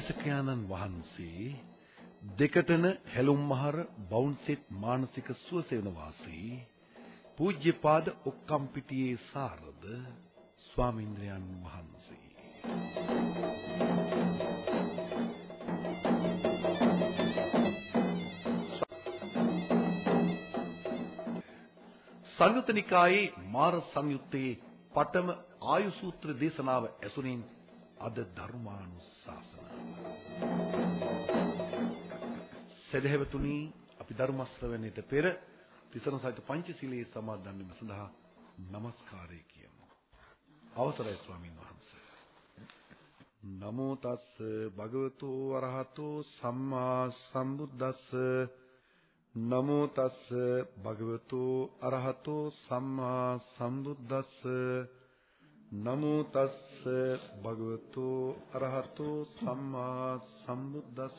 දේශකයාණන් වහන්සේ දෙකටන හැලුම්මහර බවුන්සෙට් මානසික සුවසේවන වාසී පූජ්‍යපාද ඔක්කම්පිටියේ සාරද ස්වාමීන්ද්‍රයන් වහන්සේ සංයුතනිකායේ මාර සංයුත්තේ පඨම ආයු සූත්‍ර දේශනාව ඇසුරින් අද ධර්මානුශාසනාව. සදහැවතුනි අපි ධර්ම ශ්‍රවණයට පෙර තිසරණ සහිත පංචශීලයේ සමාදන් වීම සඳහා নমස්කාරය කියමු. අවසරයි ස්වාමීන් වහන්සේ. නමෝ තස් භගවතු වරහතෝ සම්මා සම්බුද්දස්ස නමෝ තස් භගවතු අරහතෝ සම්මා සම්බුද්දස්ස නමෝ තස්ස භගවතු අරහතෝ සම්මා සම්බුද්දස්ස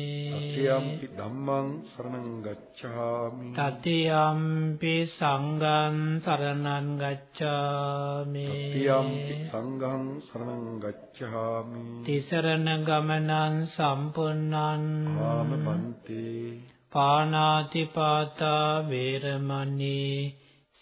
තතියම්පි ධම්මං සරණං ගච්ඡාමි. තතියම්පි සංඝං සරණං ගච්ඡාමි. තතියම්පි සංඝං සරණං ගච්ඡාමි. තිසරණ ගමනං සම්පූර්ණං. ආම පන්තේ පානාති පාතා වේරමණී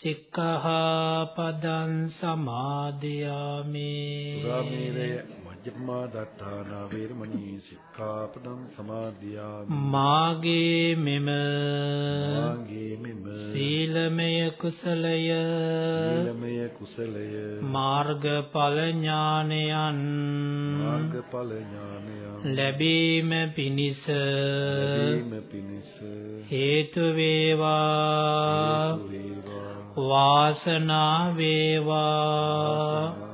සික්ඛාපදං සමාදියාමි. සුරාමේරය මජ්ජපමා දත්තානා වේරමණී සික්ඛාපදං සමාදියාමි. මාගේ මෙම මාගේ මෙම සීලමය කුසලය. සීලමය කුසලය. මාර්ගඵල ඥානයන් මාර්ගඵල ඥානයන් ලැබීම පිණිස ලැබීම පිණිස හේතු වේවා. හේතු වේවා වාසනා වේවා.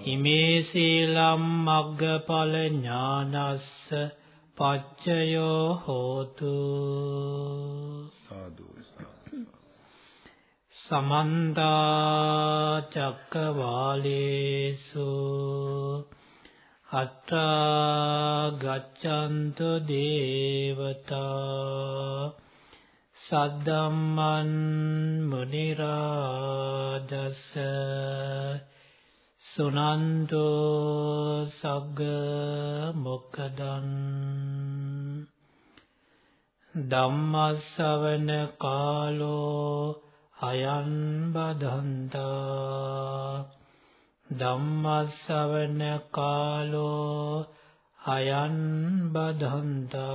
හිමේ සීලම් මග්ගඵල ඥානස්ස පච්චයෝ හෝතු සාදු සාදු සමන්ත චක්කවාලේසු අත්‍රා ගච්ඡන්තු දේවතා සද්දම්මන් මුනි රාජස් සුනන්තු සග්ග මොක්කදන් ධම්මස්සවන කාලෝ අයන් බදන්තා ධම්මස්සවන කාලෝ අයන් බදන්තා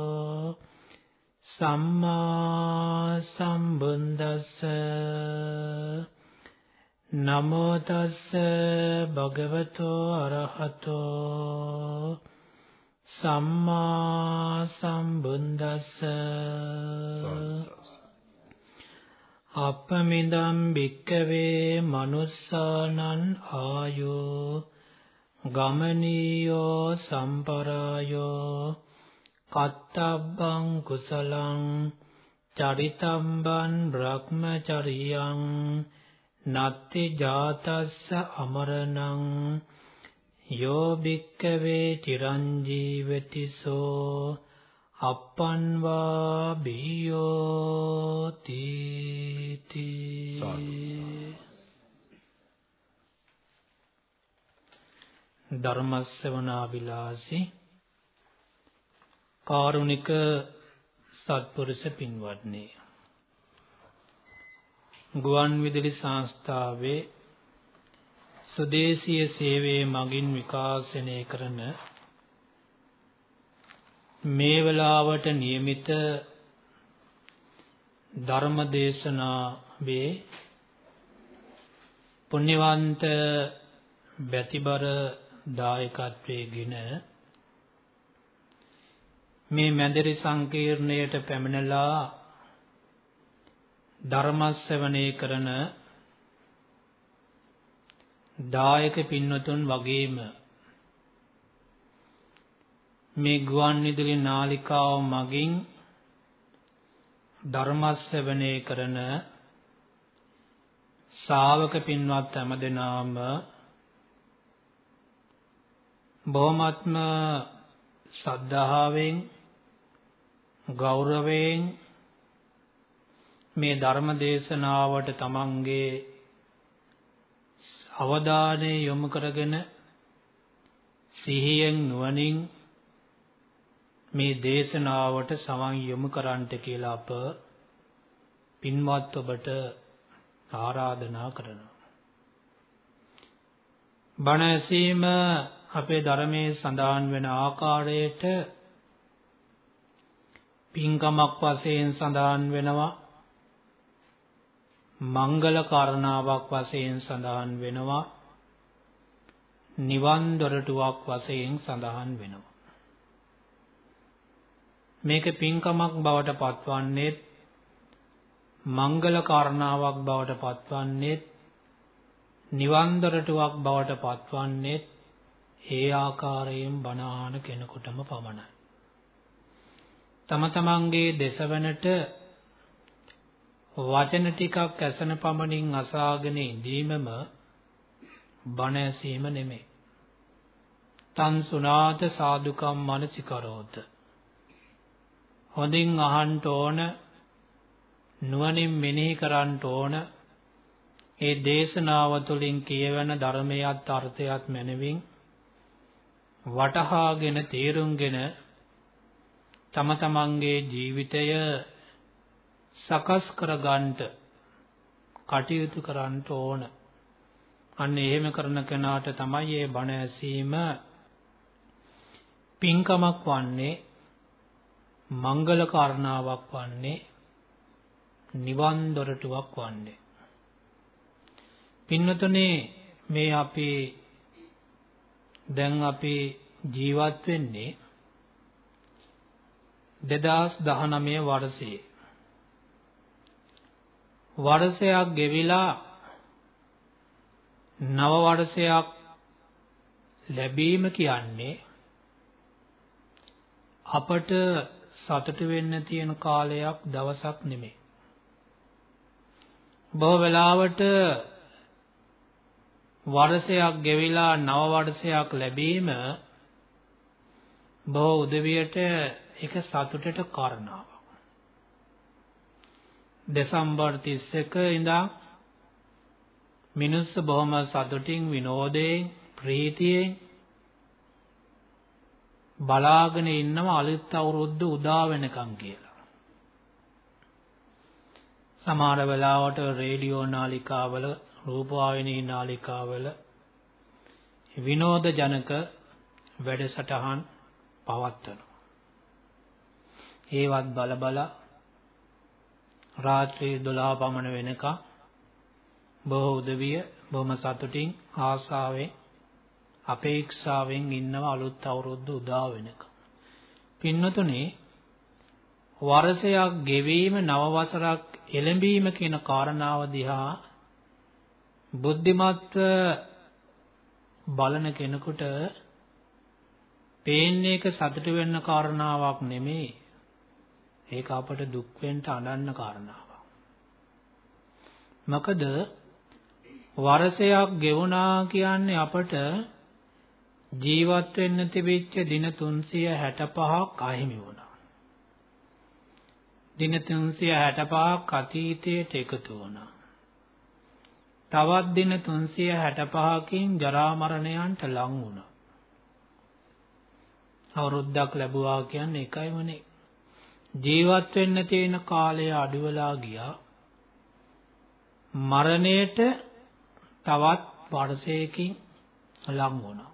සම්මා සම්බුද්දස්ස. නමෝ තස්ස භගවතෝ අරහතෝ. සම්මා සම්බුද්දස්ස. අපමිදම් භික්කවේ මනුස්සානං ආයෝ. ගමනීයෝ සම්පරායෝ. කත්තබ්බං කුසලං චරිතම්බන් බ්‍රහ්මචරියං නත්ති ජාතස්ස අමරණං යෝ භික්කවේ චිරංජීවති සෝ අප්පන්වා බියෝති ධර්මස්සවනා විලාසී කාරුණික සත්පුරුෂ පින්වත්නි ගුවන් විදුලි සංස්ථාවේ සුදේශීය සේවයේ මගින් විකාශනය කරන මේ වෙලාවට નિયમિત ධර්ම දේශනාවේ පුණ්‍යවන්ත බැතිබර දායකත්වයේගෙන මේ මැදිරි සංකීර්ණයට පැමිණලා ධර්ම ශ්‍රවණය කරන දායක පින්වතුන් වගේම මේ ගුවන් විදුලි නාලිකාව මගින් ධර්ම ශ්‍රවණය කරන ශාවක පින්වත් හැමදෙනාම බොහොමත්ම සද්ධාවෙන් ගෞරවයෙන් මේ ධර්ම දේශනාවට තමන්ගේ අවධානය යොමු කරගෙන සිහියෙන් නුවණින් මේ දේශනාවට සමන් යොමු කරන්නට කියලා අප පින්වත් ඔබට ආරාධනා කරනවා. බණ ඇසීම අපේ ධර්මයේ සඳහන් වෙන ආකාරයට පින්කමක් වශයෙන් සඳහන් වෙනවා. මංගල කාරණාවක් වශයෙන් සඳහන් වෙනවා. නිවන් දොරටුවක් වශයෙන් සඳහන් වෙනවා. මේක පින්කමක් බවට පත්වන්නේ මංගල කාරණාවක් බවට පත්වන්නේ නිවන් දොරටුවක් බවට පත්වන්නේ ඒ ආකාරයෙන් බණ කෙනෙකුටම පමණයි. තම තමන්ගේ දෙසවනට වචන ටිකක් ඇසෙන පමණින් අසාගෙන ඉඳීමම බණ ඇසීම නෙමෙයි. තන් සුනාත සාදුකම් මනසිකරෝත හොඳින් අහන්න ඕන නුවණින් මෙනෙහි කරන්න ඕන ඒ දේශනාව තුළින් කියවන ධර්මයත් අර්ථයත් මැනවින් වටහාගෙන තේරුම්ගෙන තම තමන්ගේ ජීවිතය සකස් කරගන්නට කටයුතු කරන්න ඕන. අන්න එහෙම කරන කෙනාට තමයි මේ බණ ඇසීම පින්කමක් වන්නේ මංගල කාරණාවක් වන්නේ නිවන් දොරටුවක් වන්නේ පින්නතුනේ මේ අපේ දැන් අපි ජීවත් වෙන්නේ 2019 වර්ෂයේ වර්ෂයක් ගෙවිලා නව වර්ෂයක් ලැබීම කියන්නේ අපට සතුට වෙන්න තියෙන කාලයක් දවසක් නෙමෙයි. බොහෝ වෙලාවට වර්ෂයක් ගෙවිලා නව වර්ෂයක් ලැබීම බොහෝ උදවියට එක සතුටට කාරණාවක්. දෙසැම්බර් 31 ඉඳන් මිනිස්සු බොහොම සතුටින් විනෝදයෙන් ප්‍රීතියෙන් බලාගෙන ඉන්නව අලුත් අවුරුද්ද උදා වෙනකන් කියලා. සමහර වෙලාවට රේඩියෝ නාලිකාවල රූපවාහිනී නාලිකාවල විනෝද ජනක වැඩසටහන් පවත්වනවා. ඒවත් බල බල රාත්‍රී 12 පමණ වෙනකම් බොහෝ උදවිය බොහොම සතුටින් ආසාවෙන් අපේක්ෂාවෙන් ඉන්නව අලුත් අවුරුද්ද උදා වෙනකම්. පින්නතුනේ වර්ෂයක් ගෙවීම නව වසරක් එළඹීම කියන කාරණාව දිහා බුද්ධිමත්ව බලන කෙනෙකුට පේන්නේ එක සතුට වෙන්න කාරණාවක් නෙමෙයි. ඒක අපට දුක් වෙන්න අඬන්න කාරණාවක්. මොකද වර්ෂයක් ගෙවුණා කියන්නේ අපට ජීවත් වෙන්න තිබිච්ච දින 365ක් අහිමි වුණා. දින 365ක් අතීතයට එකතු වුණා. තවත් දින 365කින් ජරා මරණයන්ට ලං වුණා. අවුරුද්දක් ලැබුවා කියන්නේ එකයිමනේ. ජීවත් වෙන්න තියෙන කාලය අඩු වෙලා ගියා. මරණයට තවත් වර්ෂයකින් ලං වුණා.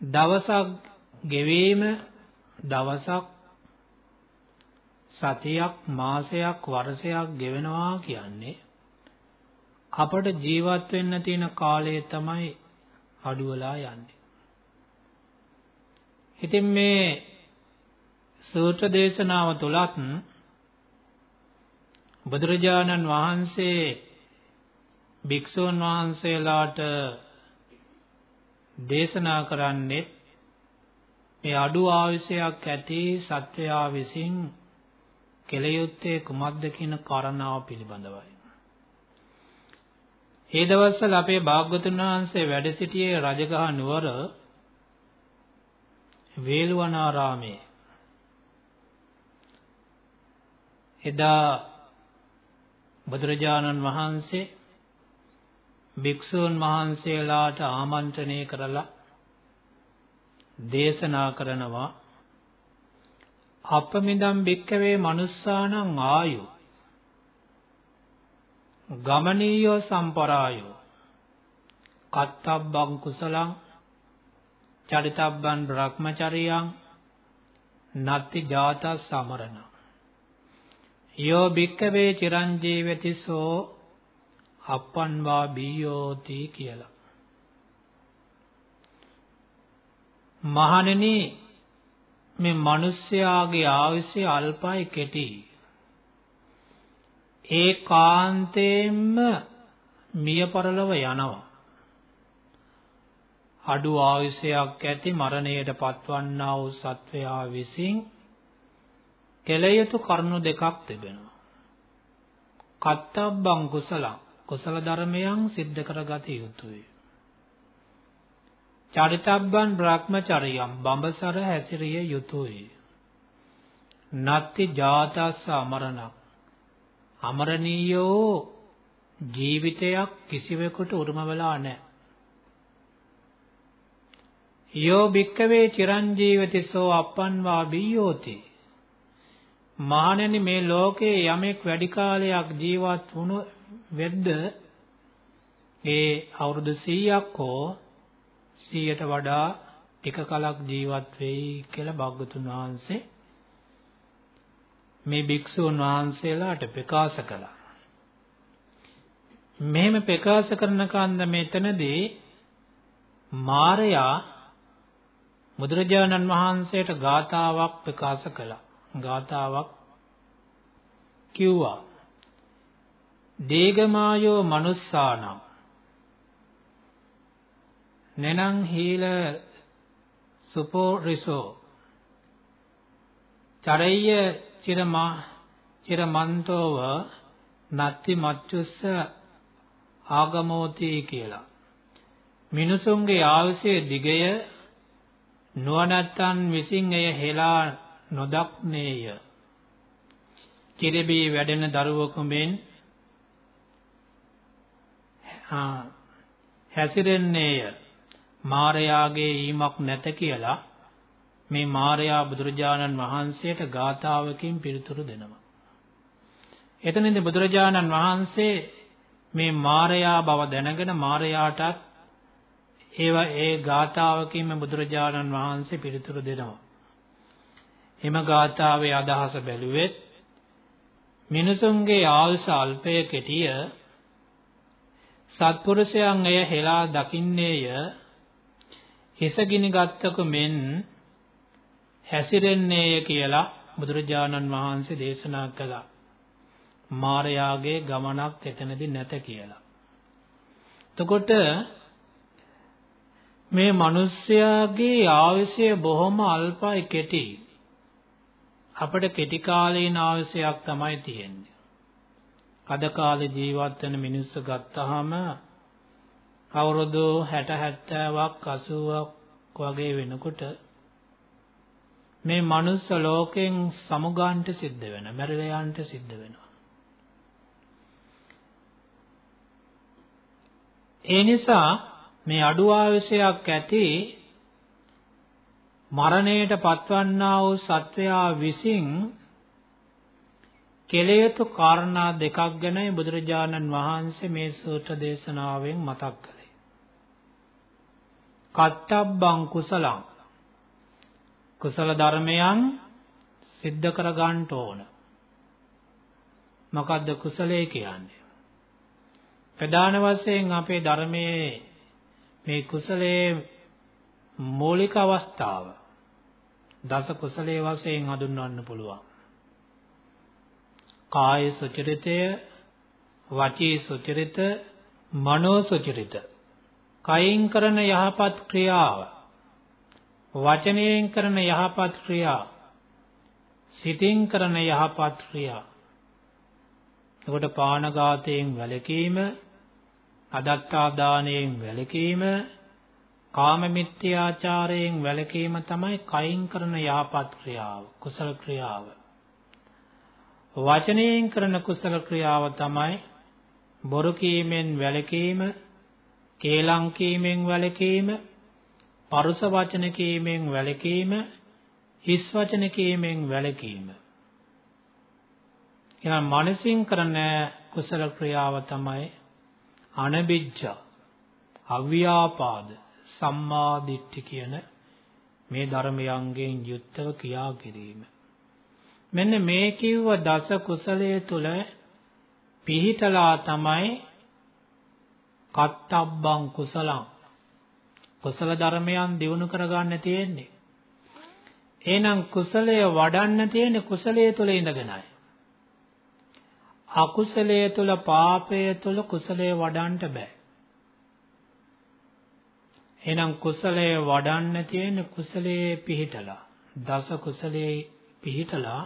දවසක් ගෙවීම දවසක් සතියක් මාසයක් වර්ෂයක් ගෙවෙනවා කියන්නේ අපට ජීවත් වෙන්න තියෙන කාලය තමයි අඩු වෙලා යන්නේ. ඉතින් මේ සූත්‍ර දේශනාව තුලත් බුදුරජාණන් වහන්සේ භික්ෂුන් වහන්සේලාට දේශනා කරන්නේ මේ අඩු ආයුෂයක් ඇති සත්වයා විසින් කෙලයුත්තේ කුමක්ද කියන කාරණාව පිළිබඳවයි. ඒ දවස්වල අපේ භාග්‍යතුන් වහන්සේ වැඩ සිටියේ රජගහ නුවර වේළුවනාරාමේ. එදා බුදුරජාණන් වහන්සේ භික්ෂූන් වහන්සේලාට ආමන්ත්‍රණය කරලා දේශනා කරනවා අපමිදම් භික්කවේ මනුස්සානං ආයු ගමනීයෝ සම්පරායෝ කත්තබ්බං කුසලං චරිතබ්බන් බ්‍රහ්මචරියං නත්ති ජාතස් සමරණ. යෝ භික්කවේ චිරංජීවති සෝ අප්පන්වා බීයෝති කියලා මහණෙනි මේ මිනිස්යාගේ ආයුෂය අල්පයි කෙටි ඒකාන්තයෙන්ම මිය පරලොව යනවා. අඩු ආයුෂයක් ඇති මරණයට පත්වන්නා වූ සත්වයා විසින් කෙලයුතු කරුණු දෙකක් තිබෙනවා. කත්තබ්බං කුසලං කුසල ධර්මයන් සිද්ධ කරගත යුතුය. චරිතබ්බන් බ්‍රහ්මචරියම් බඹසර හැසිරිය යුතුය. නත්ති ජාතස්ස අමරණක් අමරණීයෝ ජීවිතයක් කිසිවෙකුට උරුම වෙලා නැහැ. යෝ භික්කවේ චිරංජීවති සෝ අප්පන්වා බියෝති. මහණෙනි මේ ලෝකේ යමෙක් වැඩි කාලයක් ජීවත් වුණු වෙද්ද ඒ අවුරුදු 100ක් හෝ 100ට වඩා ටික කලක් ජීවත් වෙයි කියලා භාග්‍යතුන් වහන්සේ මේ භික්ෂුන් වහන්සේලාට ප්‍රකාශ කළා. මෙහෙම ප්‍රකාශ කරන කන්ද මෙතනදී මාරයා බුදුරජාණන් වහන්සේට ගාතාවක් ප්‍රකාශ කළා. ගාතාවක් කිව්වා. දේගමායෝ manussානම් නනං හීල සුපෝරිසෝ චරయ్య චිරමා චිරමන්තෝව නත්ති මච්චුස්ස ආගමෝති කියලා. මිනිසුන්ගේ ආයුෂය දිගය නුවණැත්තන් විසින් එය හෙලා නොදක්නේය. කිරිබී වැඩෙන දරුවෙකු මෙන් හැසිරෙන්නේය. මාරයාගේ ඊමක් නැත කියලා මේ මාරයා බුදුරජාණන් වහන්සේට ගාථාවකින් පිළිතුරු දෙනවා. එතනදී බුදුරජාණන් වහන්සේ මේ මාරයා බව දැනගෙන මාරයාටත් ඒවා ඒ ගාථාවකින්ම බුදුරජාණන් වහන්සේ පිළිතුරු දෙනවා. එම ගාථාවේ අදහස බැලුවෙත් මිනිසුන්ගේ ආයුෂ අල්පය කෙටිය සත්පුරුෂයන් එය හෙලා දකින්නේය හිසගිනි ගත්තක මෙන් හැසිරෙන්නේය කියලා බුදුරජාණන් වහන්සේ දේශනා කළා. මාරයාගේ ගමනක් එතනදී නැත කියලා. එතකොට මේ මිනිස්යාගේ ආයුෂය බොහොම අල්පයි කෙටි. අපිට කෙටි කාලීන ආයුෂයක් තමයි තියෙන්නේ. අද කාලේ ජීවත් වෙන මිනිස්සු ගත්තාම අවුරුදු 60 70ක් 80ක් වගේ වෙනකොට මේ මනුස්ස ලෝකෙන් සමුගාන්ට සිද්ධ වෙන, මැරිලා යන්න සිද්ධ වෙනවා. ඒ නිසා මේ අඩු ආවශ්‍යයක් ඇති මරණයට පත්වන්නා වූ සත්වයා විසින් කෙලෙයුතු කාරණා දෙකක් ගැනයි බුදුරජාණන් වහන්සේ මේ සූත්‍ර දේශනාවෙන් මතක් කළේ. කත්තබ්බං කුසලං කුසල ධර්මයන් සිද්ධ කර ගන්න ඕන. මොකද්ද කුසලයේ කියන්නේ? ප්‍රධාන වශයෙන් අපේ ධර්මයේ මේ කුසලයේ මූලික අවස්ථාව දස කුසලයේ වශයෙන් හඳුන්වන්න පුළුවන්. කාය සුචරිතය, වචී සුචරිත, මනෝ සුචරිත. කයින් කරන යහපත් ක්‍රියාව, වචනයෙන් කරන යහපත් ක්‍රියා, සිතින් කරන යහපත් ක්‍රියා. එකොට පානඝාතයෙන් වැළකීම අදත්තා දාණයෙන් වැළකීම කාම මිත්‍යාචාරයෙන් වැළකීම තමයි කයින් කරන යහපත් ක්‍රියාව කුසල ක්‍රියාව. වචනයෙන් කරන කුසල ක්‍රියාව තමයි බොරු කීමෙන් වැළකීම කේලම් කීමෙන් වැළකීම පරුස වචන කීමෙන් වැළකීම හිස් වචන කීමෙන් වැළකීම. එහෙනම් මනසින් කරන කුසල ක්‍රියාව තමයි අනබිජ්ජා අව්‍යාපාද. සම්මා දිට්ඨි කියන මේ ධර්මයන්ගෙන් යුක්තව ක්‍රියා කිරීම. මෙන්න මේ කිව්ව දස කුසලයේ තුල පිහිටලා තමයි කත්තබ්බං කුසලං. කුසල ධර්මයන් දිනු කරගන්න තියෙන්නේ. එහෙනම් කුසලය වඩන්න තියෙන්නේ කුසලයේ තුල ඉඳගෙනයි අකුසලයේ තුල පාපයේ තුල කුසලයේ වඩන්න බෑ. එහෙනම් කුසලයේ වඩන්න තියෙන කුසලයේ පිහිටලා දස කුසලයේ පිහිටලා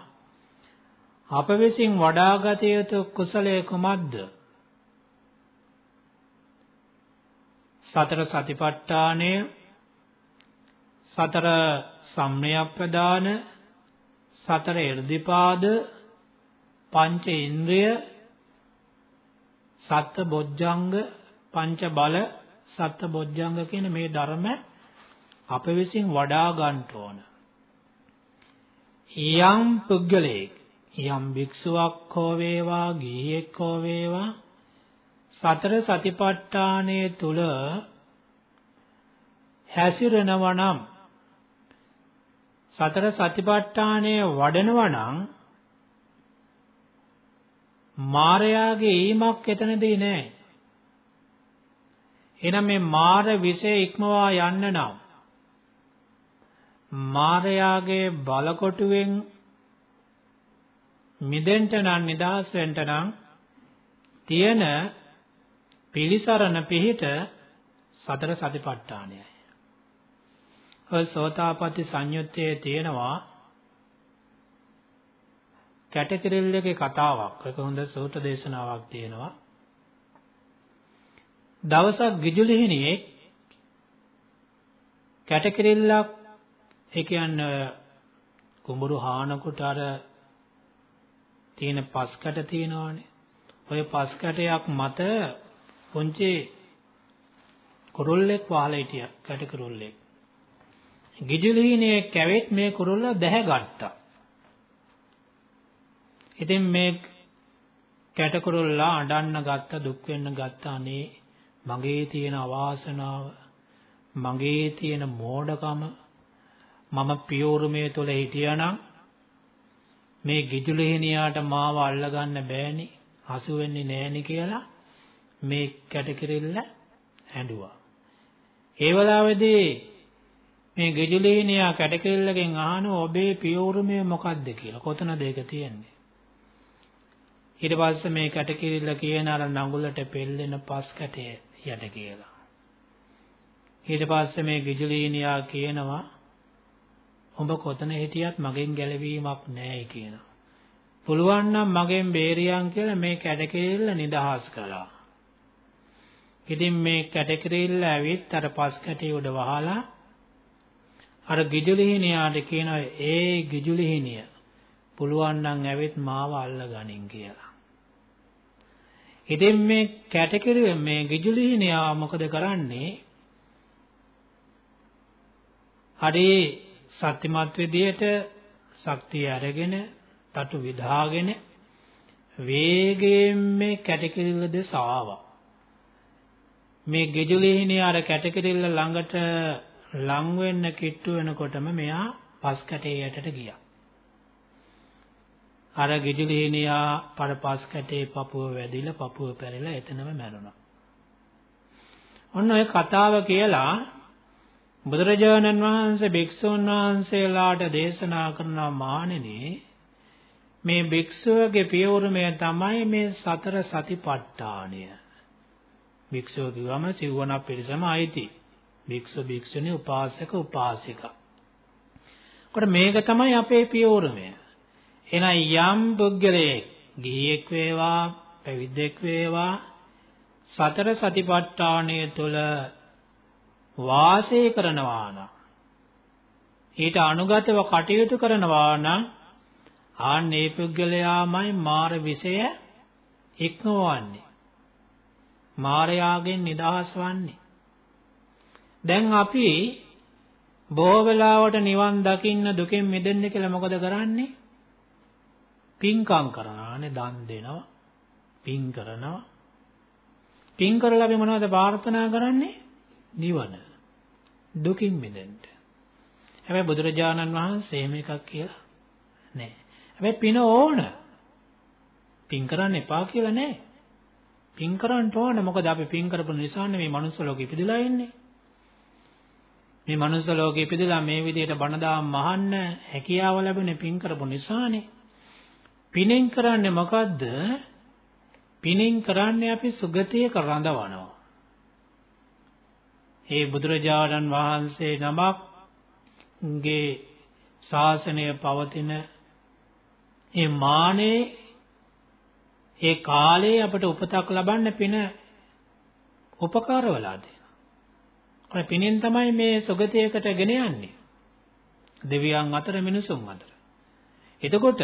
අප විසින් වඩාගත යුතු කුසලයේ කුමක්ද? සතර සතිපට්ඨානය සතර සම්මයප්පදාන සතර එර්ධිපාද පංච ඉන්ද්‍රිය සත්ත බොජ්ජංග පංච බල සත්ත බොජ්ජංග කියන මේ ධර්ම අප විසින් වඩා ගන්න ඕන. යම් පුද්ගලයෙක් යම් භික්ෂුවක් හෝ වේවා ගිහියෙක් හෝ වේවා සතර සතිපට්ඨානයේ තුල හැසිරෙනවා නම් සතර සතිපට්ඨානයේ වඩනවා නම් මාරයාගේ ඊමක් එතනදී නෑ. එහෙනම් මේ මාර විෂය ඉක්මවා යන්න නම් මාරයාගේ බලකොටුවෙන් මිදෙන්න නම් නිදහස් වෙන්න නම් තියෙන පිලිසරණ පිහිට සතර සතිපට්ඨානයයි. ඔය සෝතාපට්ටි සංයුත්තේ තියෙනවා කැටකිරිල්ලගේ කතාවක්. ඒක හොඳ සූත්‍ර දේශනාවක් තියෙනවා. දවසක් ගිජුලිහිණියේ කැටකිරිල්ලක් ඒ කියන්නේ කුඹුරු හානකොට අර තියෙන පස් කැට තියෙනවානේ. ඔය පස් කැටයක් මත පුංචි කුරුල්ලෙක් වහලා හිටියා කැටකිරුල්ලෙක්. ගිජුලිහිණියේ කැවෙත් මේ කුරුල්ල දැහැගත්තා. ඉතින් මේ කැටකුරුල්ලා අඬන්න ගත්ත දුක් වෙන්න ගත්ත අනේ මගේ තියෙන අවාසනාව මගේ තියෙන මෝඩකම මම පියෝරුමේ තුල හිටියානම් මේ ගිජුලෙහිනියාට මාව අල්ලගන්න බෑනි හසු වෙන්නේ නෑනි කියලා මේ කැටකිරිල්ල ඇඬුවා. ඒ වෙලාවේදී මේ ගිජුලෙහිනියා කැටකිරිල්ලගෙන් අහනවා ඔබේ පියෝරුමේ මොකද්ද කියලා. කොතනද ඒක තියෙන්නේ? ඊට පස්සේ මේ කැටකිරිල්ල කියන අර නඟුලට පෙල්ලෙන පස් කැටය යට කියලා. ඊට පස්සේ මේ ගිජුලීනියා කියනවා උඹ කොතන හිටියත් මගෙන් ගැලවීමක් නැහැ කියනවා. පුළුවන් නම් මගෙන් බේරියන් කියලා මේ කැටකිරිල්ල නිදහස් කළා. ඉතින් මේ කැටකිරිල්ල ඇවිත් අර පස් කැටේ උඩ වහලා අර ගිජුලිහිනියාට කියනවා ඒ ගිජුලිහිනිය පුළුවන් නම් ඇවිත් මාව අල්ලගනින් කියලා. ඉතින් මේ කැටකිරි මේ ගිජුලිහිනියා මොකද කරන්නේ? හරි සත්‍යමත් විදියට ශක්තිය අරගෙන තටු විදාගෙන වේගයෙන් මේ කැටකිරිල්ල දෙස ආවා. මේ ගෙජුලිහිණිය අර කැටකිරිල්ල ළඟට ලං වෙන්න කිට්ටු වෙනකොටම මෙයා පස් කැටේ යටට ගියා. අර ගෙජුලිහිණියා පර පස් කැටේ පපුව වැදිලා පපුව පැරිලා එතනම මැරුණා. ඔන්න ඔය කතාව කියලා බුදුරජාණන් වහන්සේ භික්ෂුන් වහන්සේලාට දේශනා කරන මානෙනේ මේ භික්ෂුවගේ පියවරමය තමයි මේ සතර සතිපට්ඨානය. භික්ෂුව කිව්වම සිව්වන පිරිසම අයිති. භික්ෂු භික්ෂුණී උපාසක උපාසිකා. කොට මේක තමයි අපේ පියවරමය. එහෙනම් යම් පුද්ගලයෙක් ගිහියෙක් වේවා පැවිද්දෙක් වේවා සතර සතිපට්ඨානය තුළ වාසය කරනවා නම් ඊට අනුගතව කටයුතු කරනවා නම් ආන්නේ පුද්ගලයාමයි මාර විෂය ඉක්මවන්නේ. මාරයාගෙන් නිදහස් වන්නේ. දැන් අපි බොහෝ වෙලාවට නිවන් දකින්න දුකෙන් මිදෙන්න කියලා මොකද කරන්නේ? පින්කම් කරනවානේ දන් දෙනවා පින් කරනවා පින් කරලා අපි මොනවද ප්‍රාර්ථනා කරන්නේ නිවන දුකින් මිදෙන්න. හැබැයි බුදුරජාණන් වහන්සේ එහෙම එකක් කියලා නෑ. හැබැයි පින ඕන. පින් කරන්න එපා කියලා නෑ. පින් කරන්න ඕන. මොකද අපි පින් කරපු නිසානේ මේ මනුස්ස ලෝකෙ ඉපදිලා ඉන්නේ. මේ මනුස්ස ලෝකෙ ඉපදිලා මේ විදිහට බණ දාම් මහන්න හැකියාව ලැබුණේ පින් කරපු නිසානේ. පිනෙන් කරන්නේ මොකද්ද? පිනෙන් කරන්නේ අපි සුගතියක රඳවනවා. ඒ බුදුරජාණන් වහන්සේ නමක්ගේ ශාසනය පවතින ඒ මානේ ඒ කාලේ අපට උපතක් ලබන්න පින උපකාර වෙලා දෙනවා. ඔය පිනෙන් තමයි මේ සුගතියකට ගෙන යන්නේ. දෙවියන් අතර මිනිසුන් අතර. එතකොට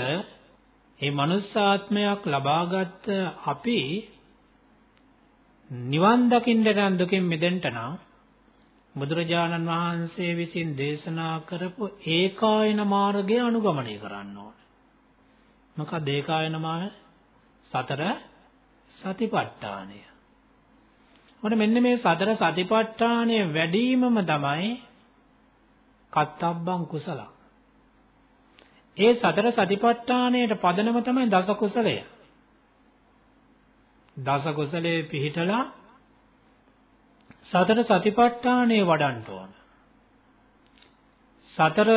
මේ මනුස්සාත්මයක් ලබාගත් අපි නිවන් දකින්න නම් දුකින් මිදෙන්න නම් බුදුරජාණන් වහන්සේ විසින් දේශනා කරපු ඒකායන මාර්ගය අනුගමනය කරන්න ඕන. මොකක්ද ඒකායන මාර්ගය? සතර සතිපට්ඨානය. මොන මෙන්න මේ සතර සතිපට්ඨානය වැඩිවීමම තමයි කත්තබ්බං කුසල. ඒ සතර සතිපට්ඨානයට පදනම තමයි දස කුසලය. දස කුසලයේ පිහිටලා සතර සතිපට්ඨානය වඩන්න ඕන. සතර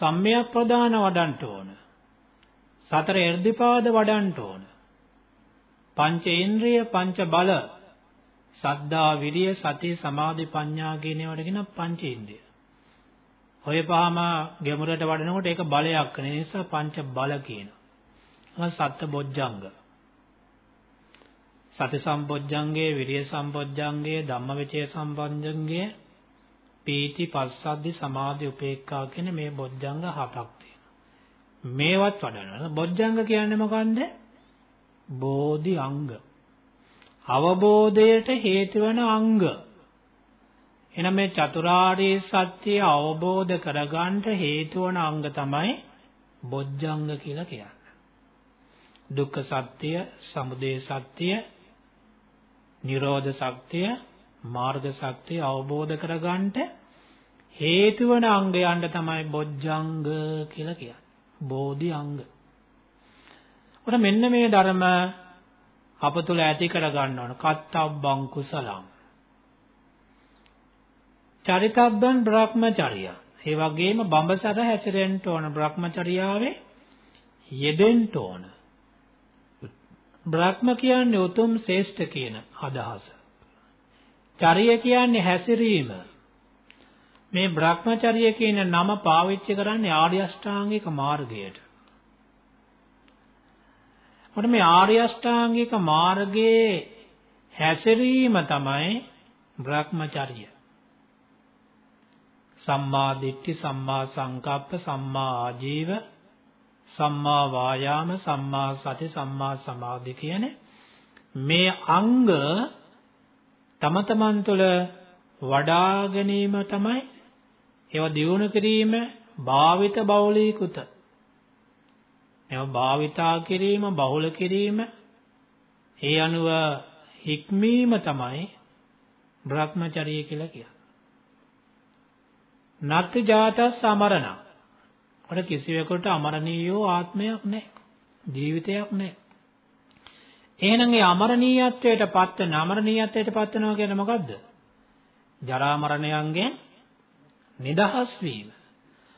සම්මයක් ප්‍රදාන වඩන්න ඕන. සතර එර්ධිපාද වඩන්න ඕන. පංච ඉන්ද්‍රිය පංච බල සද්ධා විරිය සති සමාධි ප්‍රඥා කියන ඒවාට කියන පංච ඉන්ද්‍රිය. ඔය පහම ගැඹුරට වඩනකොට ඒක බලයක් නේ නිසා පංච බල කියනවා. සත්ත බොජ්ජංග. සති සම්පොජ්ජංගේ විරිය සම්පොජ්ජංගේ ධම්මවිචය සම්පොජ්ජංගේ පීති පස්සද්ධි සමාධි උපේක්ඛා කියන මේ බොජ්ජංග හතක් තියෙනවා මේවත් වඩනවා බොජ්ජංග කියන්නේ මොකන්ද බෝධි අංග අවබෝධයට හේතු වෙන අංග එහෙනම් මේ චතුරාර්ය සත්‍ය අවබෝධ කරගන්න හේතු වන අංග තමයි බොජ්ජංග කියලා කියන්නේ දුක්ඛ සත්‍ය, සමුදය සත්‍ය, නිරෝධ සත්‍ය, මාර්ග සත්‍ය අවබෝධ කරගන්නට හේතු වන අංගයන්ට තමයි බොජ්ජංග කියලා කියන්නේ. බෝධි අංග. උඩ මෙන්න මේ ධර්ම අප තුළ ඇති කර ගන්න ඕන. කත්තබ්බං කුසලං. චරිතබ්බන් බ්‍රහ්මචර්ය. ඒ වගේම බඹසර හැසිරෙන්න ඕන බ්‍රහ්මචර්යාවේ යෙදෙන්න ඕන. බ්‍රහ්ම කියන්නේ උතුම් ශ්‍රේෂ්ඨ කියන අදහස. චර්ය කියන්නේ හැසිරීම. මේ බ්‍රහ්මචර්ය කියන නම පාවිච්චි කරන්නේ ආර්ය අෂ්ටාංගික මාර්ගයට. මොකද මේ ආර්ය අෂ්ටාංගික මාර්ගයේ හැසිරීම තමයි බ්‍රහ්මචර්ය. සම්මා දිට්ඨි සම්මා සංකප්ප සම්මා ආජීව සම්මා වායාම සම්මා සති සම්මා සමාධි කියන මේ අංග තම තමන් තුළ වඩා ගැනීම තමයි ඒවා දියුණු කිරීම භාවිත බෞලීකృత ඒවා භාවිතා කිරීම බහුල කිරීම ඒ අනුව හික්මීම තමයි බ්‍රහ්මචර්ය කියලා කියන්නේ. නත් ජාතස් අමරණ. අර කිසිවෙකුට අමරණීයෝ ආත්මයක් නැහැ. ජීවිතයක් නැහැ. එහෙනම් ඒ අමරණීයත්වයට පත් වෙන අමරණීයත්වයට පත් වෙනවා කියන්නේ මොකද්ද? ජරා මරණයන්ගෙන් නිදහස් වීම.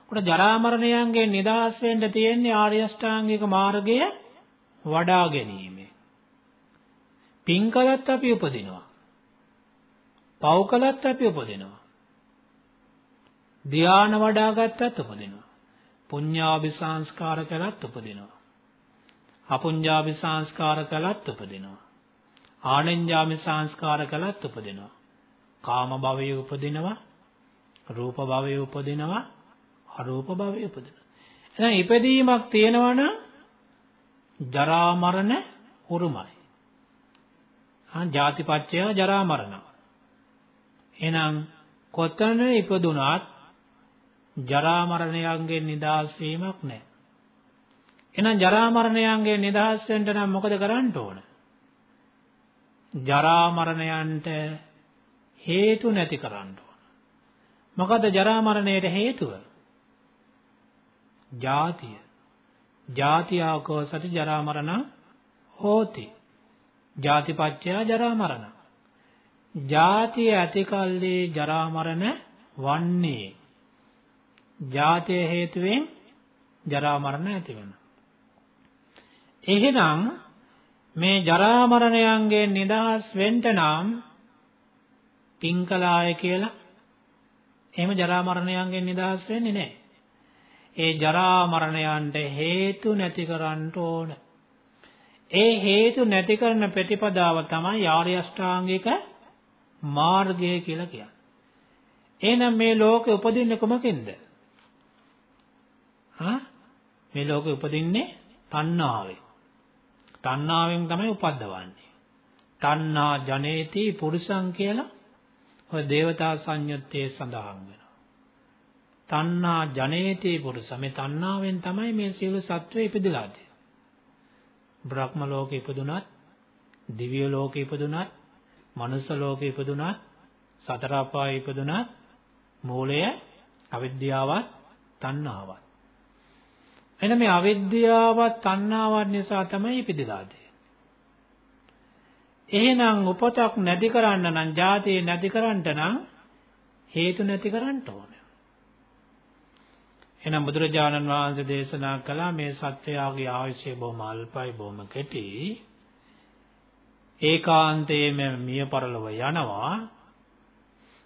උඩ ජරා මරණයන්ගෙන් නිදහස් වෙන්න තියෙන්නේ ආර්ය අෂ්ටාංගික මාර්ගය වඩා ගැනීම. පින් කළත් අපි උපදිනවා. පව් කළත් අපි උපදිනවා. ධ්‍යාන වඩා ගත්තත් උපදිනවා. පුඤ්ඤාභි සංස්කාර කළත් උපදිනවා. අපුඤ්ඤාභි සංස්කාර කළත් උපදිනවා. ආනෙන්ජාමි සංස්කාර කළත් උපදිනවා. කාම භවයේ උපදිනවා. රූප භවයේ උපදිනවා. අරූප භවයේ උපදිනවා. එහෙනම් ඉපදීමක් තියෙනවනම් ජරා මරණ උරුමයි. ආ ජාතිපච්චය ජරා මරණ. එහෙනම් කොතන ඉපදුනත් ජරා මරණයන්ගෙන් නිදහස් වීමක් නැහැ. එහෙනම් ජරා මරණයන්ගෙන් නිදහස් වෙන්න නම් මොකද කරන්න ඕන? ජරා මරණයන්ට හේතු නැති කරන්න ඕන. මොකද ජරා මරණයට හේතුව? ජාතිය. ජාතියාකෝ සති ජරා මරණ හෝති. ජාතිපච්චය ජරා මරණ. ජාතිය ඇති කල්ලි ජරා මරණ වන්නේ. ජාතිය හේතුවෙන් ජරා මරණ ඇති වෙනවා. එහෙනම් මේ ජරා මරණයන්ගෙන් නිදහස් වෙන්න නම් තිංකලාය කියලා එහෙම ජරා මරණයන්ගෙන් නිදහස් වෙන්නේ නැහැ. ඒ ජරා මරණයන්ට හේතු නැති කරන්න ඕන. ඒ හේතු නැති කරන ප්‍රතිපදාව තමයි ආර්ය අෂ්ටාංගික මාර්ගය කියලා කියන්නේ. එහෙනම් මේ ලෝකෙ උපදින්නේ කොමකින්ද? හා මේ ලෝකෙ උපදින්නේ තණ්හාවෙන්. තණ්හාවෙන් තමයි උපද්දවන්නේ. තණ්හා ජනේති පුරුෂං කියලා ඔය දේවතා සංයුත්තේ සඳහන් වෙනවා. තණ්හා ජනේති පුරුෂ මේ තණ්හාවෙන් තමයි මේ සියලු සත්වය ඉපදලා තියෙන්නේ. බ්‍රහ්ම ලෝකේ ඉපදුනත්, දිව්‍ය ලෝකේ ඉපදුනත්, මනුෂ්‍ය ලෝකේ ඉපදුනත්, සතර අපායේ ඉපදුනත් මූලය අවිද්‍යාවත් තණ්හාවත්. එන මේ අවිද්‍යාවත් තණ්හාවත් නිසා තමයි ඉපදලා තියෙන්නේ. එහෙනම් උපතක් නැති කරන්න නම් ජාතිය නැති කරන්න නම් හේතු නැති කරන්න ඕනේ. එහෙනම් බුදුරජාණන් වහන්සේ දේශනා කළා මේ සත්‍යයාගේ ආයුෂය බොහොම අල්පයි බොහොම කෙටි. ඒකාන්තයෙන්ම මිය පරලොව යනවා.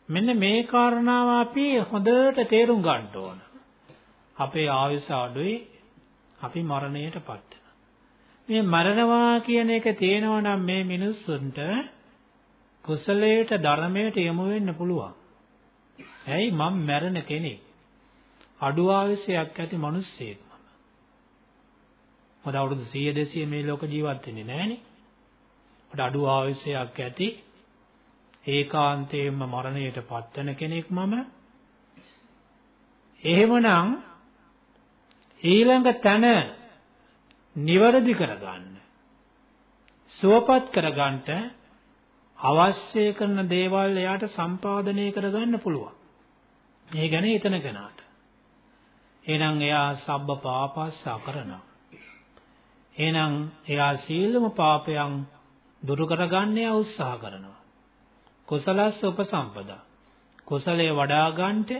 මෙන්න මේ කාරණාව අපි හොඳට තේරුම් ගන්න ඕන. අපේ ආයුෂ අඩුයි අපි මරණයටපත් වෙනවා. මේ මරණවා කියන එක තේනවා නම් මේ මිනිස්සුන්ට කුසලයට ධර්මයට යොමු වෙන්න පුළුවන්. ඇයි මම මැරෙන කෙනෙක්. අඩු ආයුෂයක් ඇති මිනිස්සෙක් මම. මොකද අවුරුදු 100 200 මේ ලෝක ජීවත් වෙන්නේ නැහනේ. ඔට අඩු ආයුෂයක් ඇති ඒකාන්තයෙන්ම මරණයට පත්වන කෙනෙක් මම. එහෙමනම් ඊළඟ තැන නිවැරදි කරගන්න. සුවපත් කරගන්නට අවශ්‍ය කරන දේවල් එයාට සම්පාදනය කරගන්න පුළුවන්. ඒ ගැන හිතන කෙනාට. එහෙනම් එයා සබ්බ පාපස්ස කරනවා. එහෙනම් එයා සීලම පාපයන් දුරු කරගන්න එයා උත්සාහ කරනවා. කුසලස්ස උපසම්පදා. කුසලයේ වඩා ගන්නට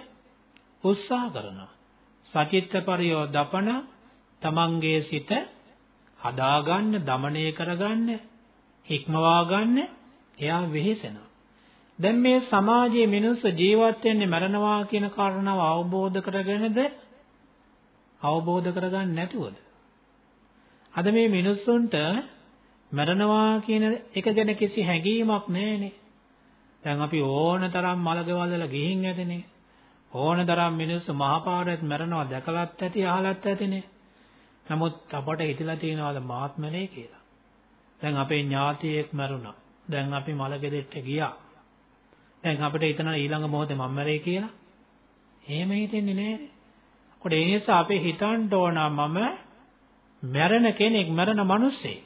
උත්සාහ කරනවා. සචිත්ත පරියෝ දපන තමන්ගේ සිත හදාගන්න, দমনය කරගන්න, හික්මවා ගන්න එයා වෙහෙසෙනවා. දැන් මේ සමාජයේ මිනිස්සු ජීවත් වෙන්නේ මරණවා කියන කාරණාව අවබෝධ කරගෙනද අවබෝධ කරගන්න නැතුවද? අද මේ මිනිස්සුන්ට මරණවා කියන එක ගැන කිසි හැඟීමක් නැහැනේ. දැන් අපි ඕන තරම් මලක වදලා ගිහින් ඇතනේ. ඕන තරම් මිනිස්සු මහපාරෙත් මැරෙනවා දැකලත් ඇති අහලත් ඇතිනේ. නමුත් අපට හිතලා තියෙනවාද මාත්මනේ කියලා. දැන් අපේ ඥාතියෙක් මැරුණා. දැන් අපි මලගෙදෙට්ට ගියා. දැන් අපිට හිතනවා ඊළඟ මොහොතේ මම මැරෙයි කියලා. එහෙම හිතෙන්නේ නැහැ. ඔකට ඒ නිසා අපි හිතන්න ඕන මම මැරෙන කෙනෙක් මැරෙන මිනිස්සෙක්.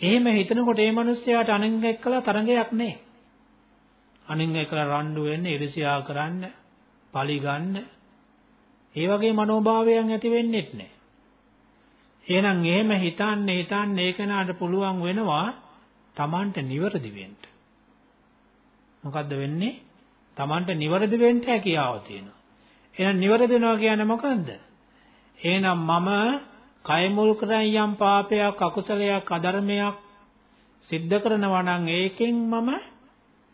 එහෙම හිතනකොට ඒ මිනිස්යාට අනින් එක්කලා තරංගයක් නැහැ. අනින් එක්කලා රණ්ඩු වෙන්න, ඉරිසියා කරන්න, පලි ගන්න. ඒ වගේ මනෝභාවයන් ඇති වෙන්නේත් නැහැ. එහෙනම් එහෙම හිතන්නේ හිතන්නේ ඒ කෙනාට පුළුවන් වෙනවා Tamanට නිවැරදි වෙන්න. මොකද්ද වෙන්නේ? Tamanට නිවැරදි වෙන්න හැකියාව තියෙනවා. එහෙනම් නිවැරදි වෙනවා කියන්නේ මොකද්ද? එහෙනම් මම කය මුල් කරන් යම් පාපයක් අකුසලයක් අධර්මයක් සිද්ධ කරනවා නම් ඒකෙන් මම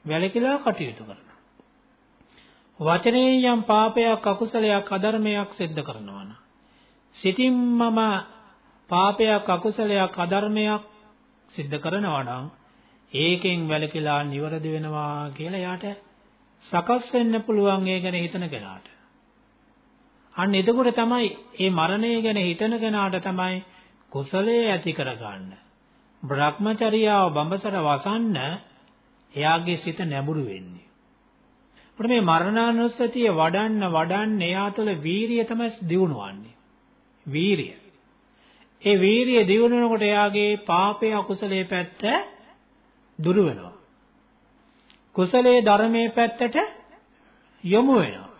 වැළකීලා කටයුතු කරනවා. වචනේ යම් පාපයක් අකුසලයක් අධර්මයක් සිද්ධ කරනවා නම් සිතින් මම පාපයක් අකුසලයක් අධර්මයක් සිද්ධ කරනවා නම් ඒකෙන් වැළකීලා නිවරද වෙනවා කියලා යාට සකස් වෙන්න පුළුවන් ඒ ගැන හිතන කෙනාට. අන්න එතකොට තමයි මේ මරණය ගැන හිතන කෙනාට තමයි කුසලයේ ඇති කරගන්න. භ්‍රමචර්යාව බඹසර වසන්න එයාගේ සිත නැඹුරු වෙන්නේ. අපිට මේ මරණානුස්සතිය වඩන්න වඩන්න එයා තුළ වීරිය තමයි දියුණුවන්නේ. වීරිය. ඒ වීරිය දියුණුවනකොට එයාගේ පාපේ අකුසලයේ පැත්ත දුරු වෙනවා. කුසලයේ ධර්මයේ පැත්තට යොමු වෙනවා.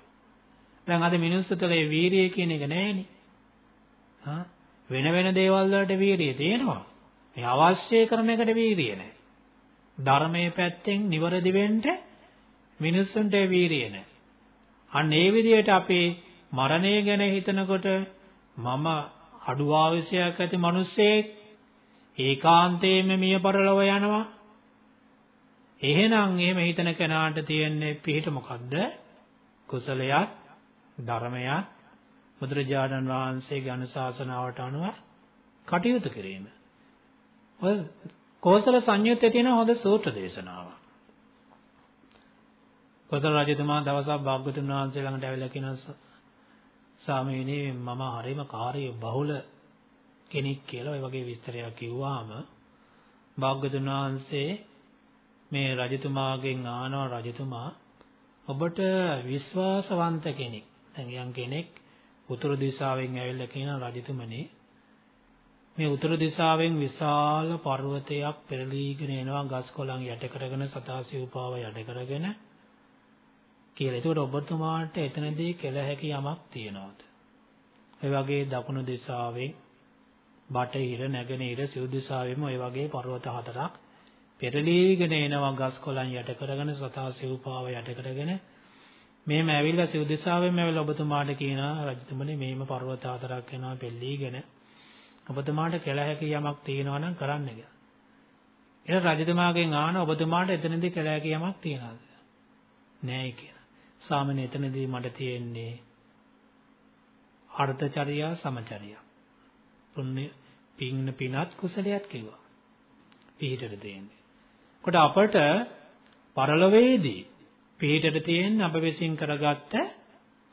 දැන් අද මිනිස්සු තුළ ඒ වීරිය කියන එක නැහැනේ. හා වෙන වෙන දේවල් වලට වීරිය තියෙනවා. මේ අවශ්‍ය කරන එකට වීරිය නැහැ. ධර්මයේ පැත්තෙන් නිවරදි වෙන්න මිනිස්සුන්ට වීරිය නැහැ. අන්න ඒ විදිහට අපේ මරණය ගැන හිතනකොට මම අඩු ආවශ්‍යයක් ඇති මිනිස්සෙක් ඒකාන්තයෙන්ම මිය පරලොව යනවා. එහෙනම් එහෙම හිතන කෙනාට තියෙන්නේ පිහිට මොකද්ද? කුසලයක් ධර්මයක් බුදුරජාණන් වහන්සේගේ අනුශාසනාවට අනුව කටයුතු කිරීම. ඔය කෝසල සංයුත්තේ තියෙන හොඳ සූත්‍ර දේශනාවක්. කොසල් රජතුමා දවසක් භාග්‍යවතුන් වහන්සේ ළඟට ඇවිල්ලා කියනවා ස්වාමීනි මම හරිම කාර්ය බහුල කෙනෙක් කියලා ඔය වගේ විස්තරයක් කිව්වාම භාග්‍යවතුන් වහන්සේ මේ රජතුමාගෙන් ආනවා රජතුමා ඔබට විශ්වාසවන්ත කෙනෙක් දැන් යම් කෙනෙක් උතුරු දිශාවෙන් ඇවිල්ලා කියන රජතුමනි මේ උතුරු දිශාවෙන් විශාල පර්වතයක් පෙරලීගෙන එනවා ගස් කොළන් යට කරගෙන සතාසිව්පාව යට කරගෙන කියලා. ඒකට ඔබතුමාට එතනදී කළ හැකි යමක් තියනවාද? ඒ වගේ දකුණු දිශාවෙන් බටහිර නැගෙනහිර සිව් දිශාවෙම ওই වගේ පර්වත හතරක් පෙරලීගෙන එනවා ගස් කොළන් යට කරගෙන සතාසිව්පාව යට කරගෙන මෙහෙම ඇවිල්ලා සිව් දිශාවෙන් ඇවිල්ලා ඔබතුමාට කියනවා රජතුමනි මෙහෙම පර්වත හතරක් එනවා පෙරලීගෙන ඔබතුමාට කළ හැකි යමක් තියෙනවා නම් කරන්න කියලා. ඊට රජතුමාගෙන් ආන ඔබතුමාට එතනදී කළ හැකි යමක් තියනවාද? නෑ කියලා. සාමාන්‍ය එතනදී මට තියෙන්නේ අර්ථචර්යා සමචර්යා. පුණ්‍ය පින්න පිනත් කුසලයක් කිව්වා. පිහිටට තියෙන්නේ. කොට අපට පරලොවේදී පිහිටට තියෙන අප විසින් කරගත්ත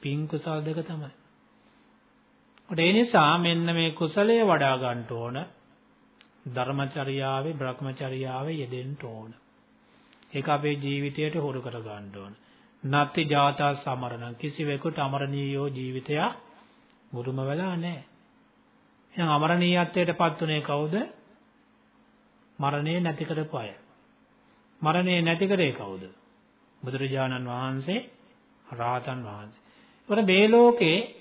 පින් කුසල් දෙක තමයි. ඒ නිසා මෙන්න මේ කුසලය වඩා ගන්න ඕන. ධර්මචර්යාවේ බ්‍රහ්මචර්යාවේ යෙදෙන්න ඕන. ඒක අපේ ජීවිතයට හුරු කර ගන්න ඕන. නත්ති ජාතා සමරණ කිසිවෙකුට අමරණීයෝ ජීවිතයක් මුරුම වෙලා නැහැ. එහෙනම් අමරණීයත්වයටපත් උනේ කවුද? මරණය නැති කරපු අය. මරණය නැති කරේ කවුද? බුදුරජාණන් වහන්සේ, රාතන් වහන්සේ. ඒකට මේ ලෝකේ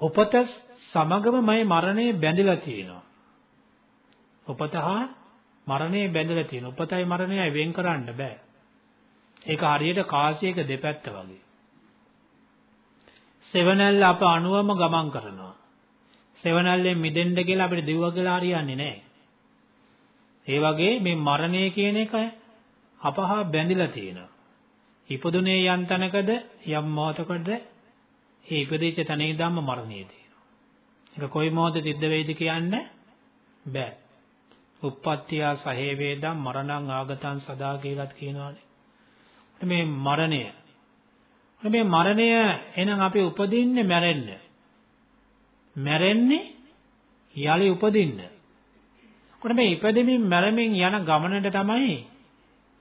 උපත සමගම මේ මරණය බැඳිලා තියෙනවා. උපත හා මරණය බැඳලා තියෙනවා. උපතයි මරණයයි වෙන් කරන්න බෑ. ඒක හරියට කාසියක දෙපැත්ත වගේ. සෙවණැල්ල අප අණුවම ගමන් කරනවා. සෙවණැල්ලෙන් මිදෙන්න කියලා අපිට දිව්ව කියලා හරියන්නේ නැහැ. ඒ වගේ මේ මරණය කියන එක අපහා බැඳිලා තියෙනවා. ඉපදුනේ යම් තැනකද යම් මොහතකද ඒ ඉපදෙච්ච තැන ඉඳන්ම මරණය තියෙනවා. ඒක කොයි මොහොත සිද්ධ වෙයිද කියන්න බෑ. උප්පත්තිය සහේ වේදම් මරණං ආගතං සදා කියලාත් කියනවානේ. මේ මරණය. මේ මරණය එහෙනම් අපි උපදින්නේ මැරෙන්න. මැරෙන්නේ යලි උපදින්න. කොට මේ ඉපදෙමින් මැරෙමින් යන ගමනට තමයි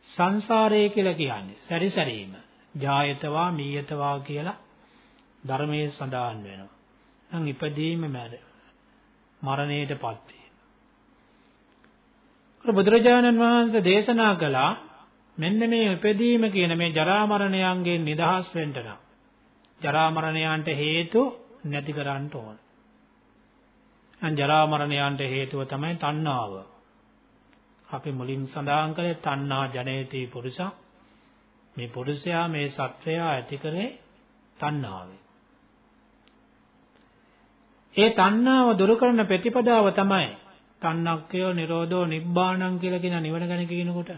සංසාරය කියලා කියන්නේ. සැරිසැරීම. ජායතවා මීයතවා කියලා ධර්මයේ සඳහන් වෙනවා. නම් ඉපදීම මැර මරණයටපත් වීම. බුදුරජාණන් වහන්සේ දේශනා කළා මෙන්න මේ ඉපදීම කියන මේ ජරා මරණයන්ගෙන් නිදහස් වෙන්න නම් ජරා මරණයන්ට හේතු නැති කරන්න ඕන. අන් ජරා මරණයන්ට හේතුව තමයි තණ්හාව. අපි මුලින් සඳහන් කළේ තණ්හා ජනේති පුරුෂා මේ පුරුෂයා මේ සත්වයා ඇති කරේ තණ්හාවෙන්. ඒ තණ්හාව දුරු කරන ප්‍රතිපදාව තමයි තණ්හක්කයෝ නිරෝධෝ නිබ්බාණං කියලා කියන නිවන ගැන කියනකොට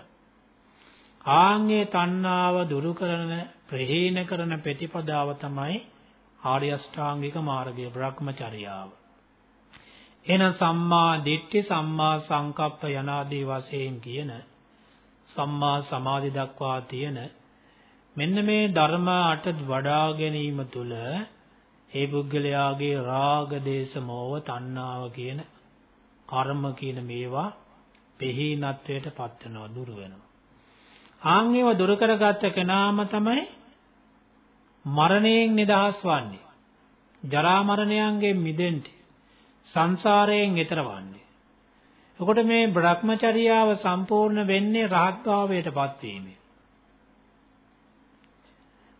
ආන්ගේ තණ්හාව දුරු කරන ප්‍රහීන කරන ප්‍රතිපදාව තමයි ආර්ය අෂ්ටාංගික මාර්ගය බ්‍රහ්මචර්යාව. එහෙනම් සම්මා දිට්ඨි සම්මා සංකප්ප යනාදී වශයෙන් කියන සම්මා සමාධි දක්වා තියෙන මෙන්න මේ ධර්ම අට වඩා ගැනීම තුළ ඒ පුද්ගලයාගේ රාග දේශ මොහ තණ්හාව කියන කර්ම කියන මේවා පෙහීනත්වයට පත් වෙනවා දුර වෙනවා. ආන් ඒව දුරු කරගත්ත කෙනාම තමයි මරණයෙන් නිදහස් වන්නේ. ජරා මරණයන්ගෙන් මිදෙන්න සංසාරයෙන් එතර වන්නේ. එකොට මේ භ්‍රමචර්යාව සම්පූර්ණ වෙන්නේ රහත් භාවයටපත් වීමෙන්.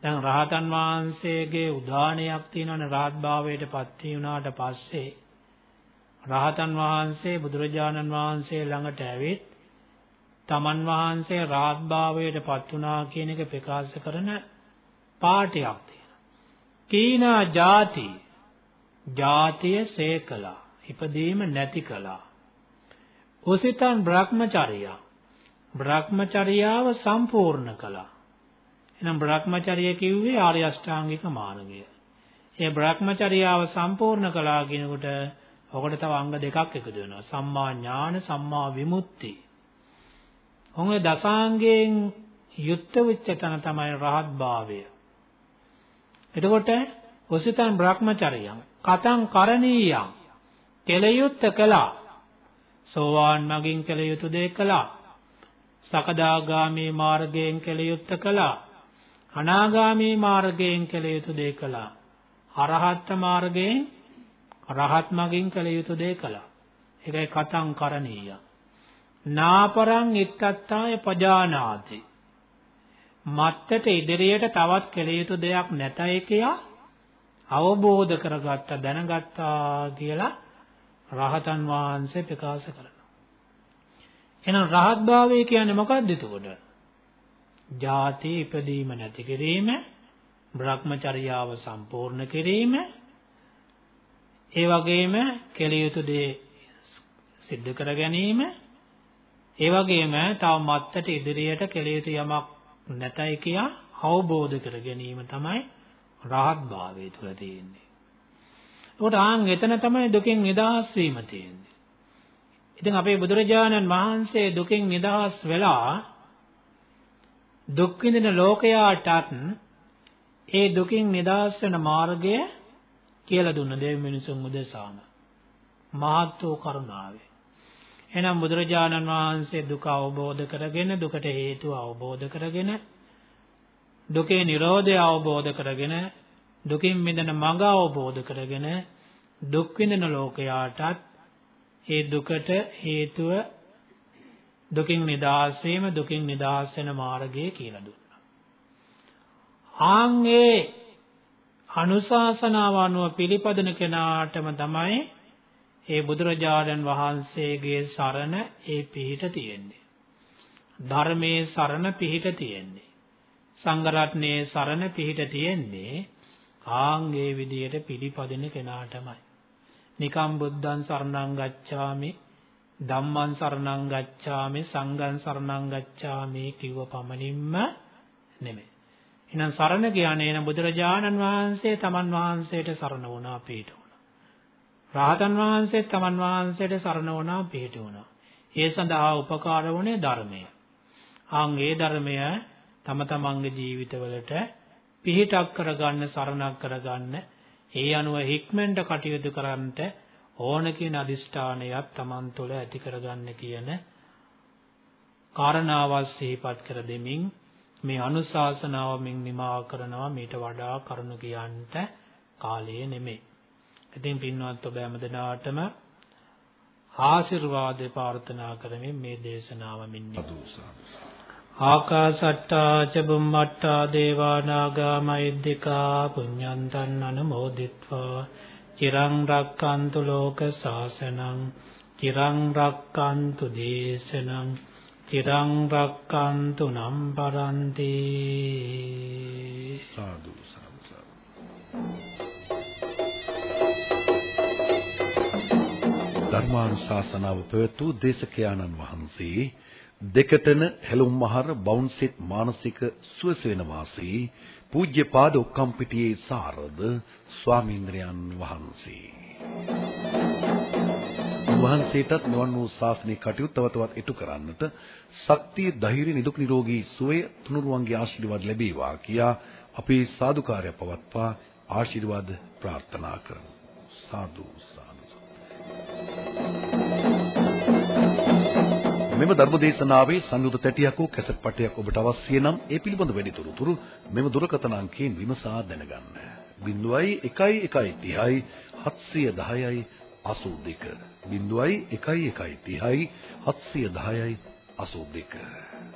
දැන් රහතන් වහන්සේගේ උදානයක් තියෙනවනේ රහත් භාවයටපත් වුණාට පස්සේ රහතන් වහන්සේ බුදුරජාණන් වහන්සේ ළඟට ඇවිත් තමන් වහන්සේ රහත් භාවයටපත් වුණා කියන එක ප්‍රකාශ කරන පාඨයක් තියෙනවා. කීනා ಜಾති ජාතිය සේකලා ඉපදීම නැති කළා. උසිතන් බ්‍රහ්මචර්යා බ්‍රහ්මචර්යාව සම්පූර්ණ කළා. එහෙනම් බ්‍රහ්මචර්ය කිව්වේ ආර්ය අෂ්ටාංගික මාර්ගය. ඒ බ්‍රහ්මචර්යාව සම්පූර්ණ කළා කියනකොට ඔකට තව අංග දෙකක් එකතු වෙනවා. සම්මා ඥාන සම්මා විමුක්ති. ඔහුගේ දසාංගයෙන් යුක්ත වෙච්ච තැන තමයි රහත් භාවය. එතකොට ඔසිතන් බ්‍රහ්මචර්යයන් කතං කරණීයං කෙලයුත්ත කළා. සෝවාන් මගින් කළ යුතු දේ කළා. සකදාගාමී මාර්ගයෙන් කළ යුත්ත කළා. අනාගාමී මාර්ගයෙන් කළ යුතු දේ කළා. අරහත් මාර්ගයෙන් රහත් මගින් කළ යුතු දේ කළා. ඒකයි කතං කරණීය. නාපරං ඉත්තත්තාය පජානාති. මත්තට ඉදිරියට තවත් කළ යුතු දෙයක් නැතයි කියා අවබෝධ කරගත්තා දැනගත්තා කියලා රහතන් වහන්සේ ප්‍රකාශ කරනවා. එහෙනම් රහත් භාවය කියන්නේ මොකක්ද එතකොට? ජාති ඉපදීම නැති කිරීම, භ්‍රමචර්යාව සම්පූර්ණ කිරීම, ඒ වගේම කෙලියුතු දේ සිද්ධ කර ගැනීම, ඒ වගේම තව මත්තට ඉදිරියට කෙලියුතු යමක් නැතයි කියා අවබෝධ කර ගැනීම තමයි රහත් භාවය තුල තියෙන්නේ. ඒකට ආන් එතන තමයි දුකෙන් නිදහස් වීම තියෙන්නේ. ඉතින් අපේ බුදුරජාණන් වහන්සේ දුකෙන් නිදහස් වෙලා දුක් විඳින ලෝකයාටත් ඒ දුකින් නිදහස් වෙන මාර්ගය කියලා දුන්න දෙවි මිනිසුන් උදෙසාම. මහත් වූ කරුණාවේ එහෙනම් බුදුරජාණන් වහන්සේ දුක අවබෝධ කරගෙන දුකට හේතුව අවබෝධ කරගෙන දුකේ Nirodha අවබෝධ කරගෙන දුකින් මිදෙන මඟ අවබෝධ කරගෙන දුක් විඳින ලෝකයාටත් ඒ දුකට හේතුව දුකින් නිදහස් වීම දුකින් නිදහස් වෙන මාර්ගය කියලා දුන්නා. ආන්ගේ අනුශාසනාව අනුව පිළිපදන කෙනාටම තමයි ඒ බුදුරජාණන් වහන්සේගේ සරණ ඒ පිහිට තියෙන්නේ. ධර්මයේ සරණ පිහිට තියෙන්නේ. සංඝ රත්නයේ සරණ පිහිට තියෙන්නේ ආන්ගේ විදියට පිළිපදින කෙනාටමයි. නිකම් බුද්ධං සරණං ගච්ඡාමි ධම්මං සරණං ගච්ඡාමි සංඝං සරණං ගච්ඡාමි කිව්ව පමණින්ම නෙමෙයි. එහෙනම් සරණ කියන්නේ නම් බුදුරජාණන් වහන්සේ තමන් වහන්සේට සරණ වුණා පිට වුණා. රාහතන් වහන්සේ තමන් වහන්සේට සරණ වුණා පිට වුණා. ඒ සඳහා උපකාර වුණේ ධර්මය. ආන් ඒ ධර්මය තම තමන්ගේ ජීවිතවලට පිහිටක් කරගන්න සරණක් කරගන්න ඒ අනුව හික්මෙන්ට කටයුතු කරන්නට ඕන කියන අදිෂ්ඨානයක් Taman තුළ ඇති කරගන්න කියන කාරණාවත් සිහිපත් කර දෙමින් මේ අනුශාසනාව මින් නිමා කරනවා මීට වඩා කරුණු කියන්ට කාලය නෙමෙයි. ඉතින් පින්වත් ඔබ හැමදෙනාටම ආශිර්වාද ප්‍රාර්ථනා කරමින් මේ දේශනාව මින් ආකාසට්ටා ච බුම්මට්ටා දේවා නාග මහිද්దికා පුඤ්ඤන්තං අනුමෝදිත්වා චිරං රක්칸තු ලෝක සාසනං චිරං රක්칸තු දේශනං චිරං රක්칸තු නම් පරන්ති සාදු සාදු ධර්මානුශාසනාව පැවැත් වූ දේශකයාණන් වහන්සේ දෙකටන හැලුම් මහර බවුන්සිට මානසික සුවසේන වාසී පූජ්‍යපාද ඔක්කම්පිටියේ සාරද ස්වාමීන්ද්‍රයන් වහන්සේ. වහන්සේටත් මෙවන් වූ ශාසනික කටයුතු තව තවත් ඉටු කරන්නට ශක්තිය ධෛර්ය නිදුක් නිරෝගී සුවය තුනුරුවන්ගේ ආශිර්වාද ලැබේවා කියා අපි සාදුකාරය පවත්වා ආශිර්වාද ප්‍රාර්ථනා කරමු. සාදු. මෙම ධර්මදේශනාවේ සංයුත තැටියක් හෝ කැසට් පටයක් ඔබට අවශ්‍ය නම් ඒ පිළිබඳ වැඩිතුරු මෙම දුරකථන අංකයෙන් විමසා දැනගන්න. 01 1 30 710යි 82 01 1 30 710යි 82